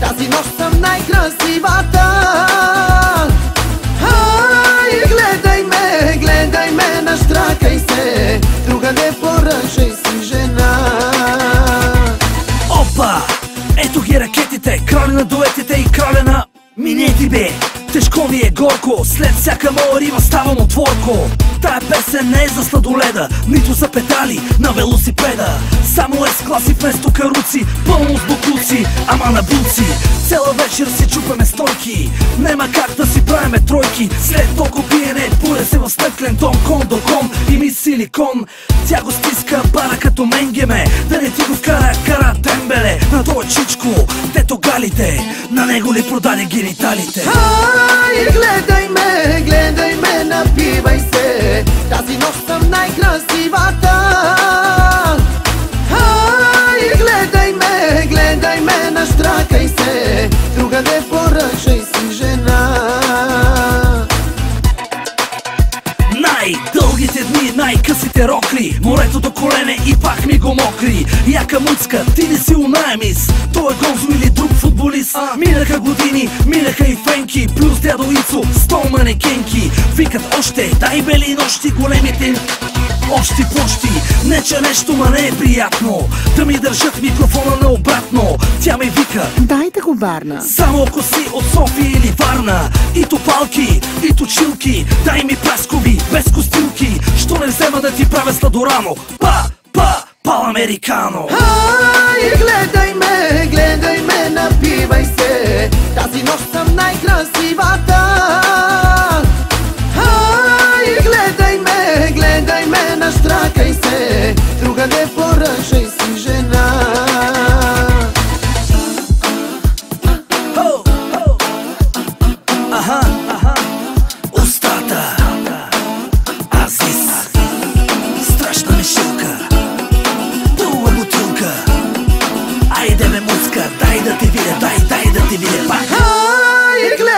Тази нощ съм най-красивата ракетите, краля на дуетите и краля на минети бе! Тежко ми е горко, след всяка моя рима ставам отворко. Тая песен не е за сладоледа, нито за педали на велосипеда. Само е с класи вместо каруци, пълно с буклуци, ама на буци Цела вечер си чупаме стойки, нема как да си правиме тройки. След толкова пиене, пуре се в стъклен дом, кон до кон и ми силикон. Тя го стиска бара като менгеме, да не ти го вкара кара тембеле На този чичко, дето галите, на него ли продаде гениталите Ай, гледай ме, гледай ме, напивай се. Тази нощ съм най-красивата. Ай, гледай ме, гледай ме, наштракай се. Друга не най-късите рокли Морето до колене и пак ми го мокри. Яка муцка, ти не си унаемис. Той е Гонзо или друг футболист. Минаха години, минаха и фенки Плюс дядо Ицо, сто манекенки Викат още, дай бели нощи големите Общи площи, не че нещо ма не е приятно. Да ми държат микрофона наобратно. Тя ме вика, Дайте го барна само ако си от София или Варна. И топалки, и точилки Дай ми праскови, без костилки Не взема да ти правя сладорано. Па, па, пал американо Ай, гледай ме, гледай ме, напивай се. Тази нощ съм най-красивата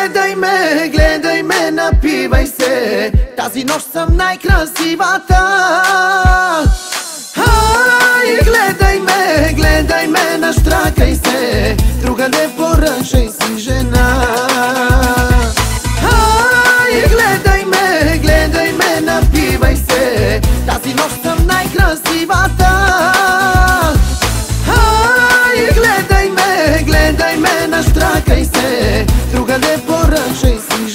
гледай ме, гледай ме, напивай се. Тази нощ съм най-красивата. Ай, гледай ме, гледай ме, наштракай се. Друга не поръчай скоро в